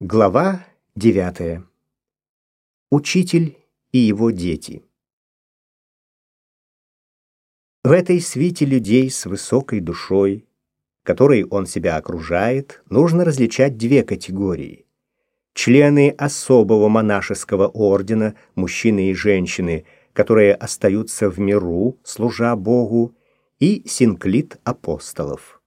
Глава 9. Учитель и его дети. В этой свите людей с высокой душой, которой он себя окружает, нужно различать две категории. Члены особого монашеского ордена, мужчины и женщины, которые остаются в миру, служа Богу, и синклит апостолов.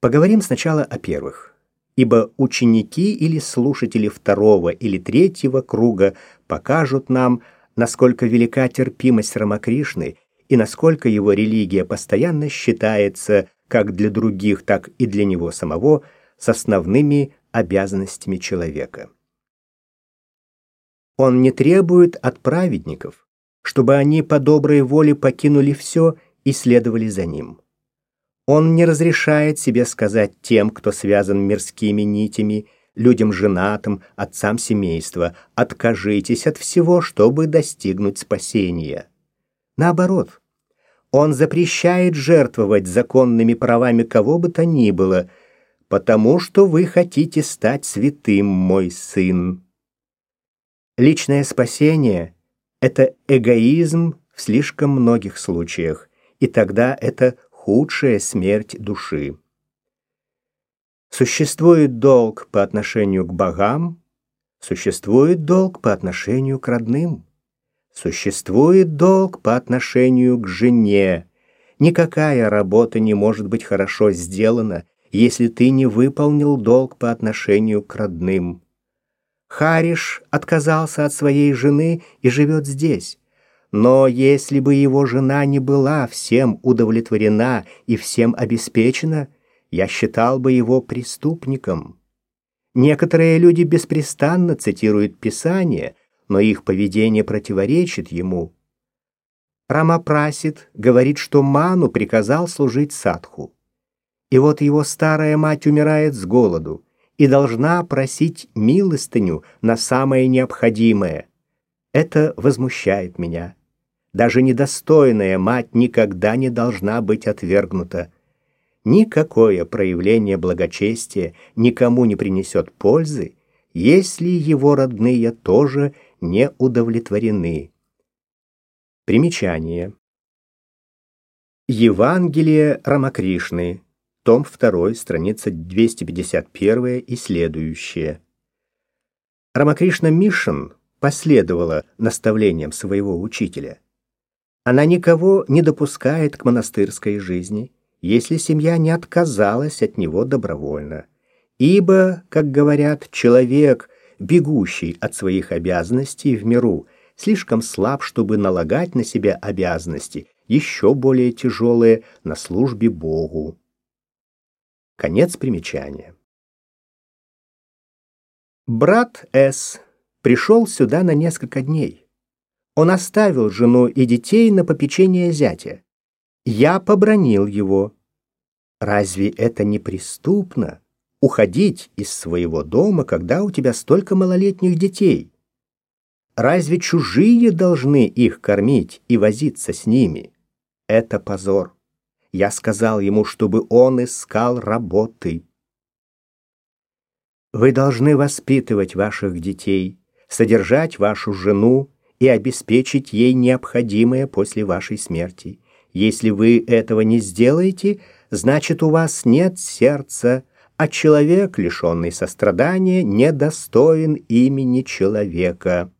Поговорим сначала о первых ибо ученики или слушатели второго или третьего круга покажут нам, насколько велика терпимость Рамакришны и насколько его религия постоянно считается как для других, так и для него самого с основными обязанностями человека. Он не требует от праведников, чтобы они по доброй воле покинули все и следовали за ним. Он не разрешает себе сказать тем, кто связан мирскими нитями, людям женатым, отцам семейства, откажитесь от всего, чтобы достигнуть спасения. Наоборот, он запрещает жертвовать законными правами кого бы то ни было, потому что вы хотите стать святым, мой сын. Личное спасение — это эгоизм в слишком многих случаях, и тогда это худшая смерть души. Существует долг по отношению к богам, существует долг по отношению к родным, существует долг по отношению к жене. Никакая работа не может быть хорошо сделана, если ты не выполнил долг по отношению к родным. Хариш отказался от своей жены и живет здесь. Но если бы его жена не была всем удовлетворена и всем обеспечена, я считал бы его преступником. Некоторые люди беспрестанно цитируют Писание, но их поведение противоречит ему. Рамапрасит говорит, что Ману приказал служить садху. И вот его старая мать умирает с голоду и должна просить милостыню на самое необходимое. Это возмущает меня. Даже недостойная мать никогда не должна быть отвергнута. Никакое проявление благочестия никому не принесет пользы, если его родные тоже не удовлетворены. Примечание. Евангелие Рамакришны, том 2, страница 251 и следующее. Рамакришна Мишин последовала наставлениям своего учителя. Она никого не допускает к монастырской жизни, если семья не отказалась от него добровольно. Ибо, как говорят, человек, бегущий от своих обязанностей в миру, слишком слаб, чтобы налагать на себя обязанности, еще более тяжелые на службе Богу. Конец примечания. Брат С. пришел сюда на несколько дней. Он оставил жену и детей на попечение зятя. Я побронил его. Разве это не преступно уходить из своего дома, когда у тебя столько малолетних детей? Разве чужие должны их кормить и возиться с ними? Это позор. Я сказал ему, чтобы он искал работы. Вы должны воспитывать ваших детей, содержать вашу жену, и обеспечить ей необходимое после вашей смерти. Если вы этого не сделаете, значит, у вас нет сердца, а человек, лишенный сострадания, недостоин имени человека.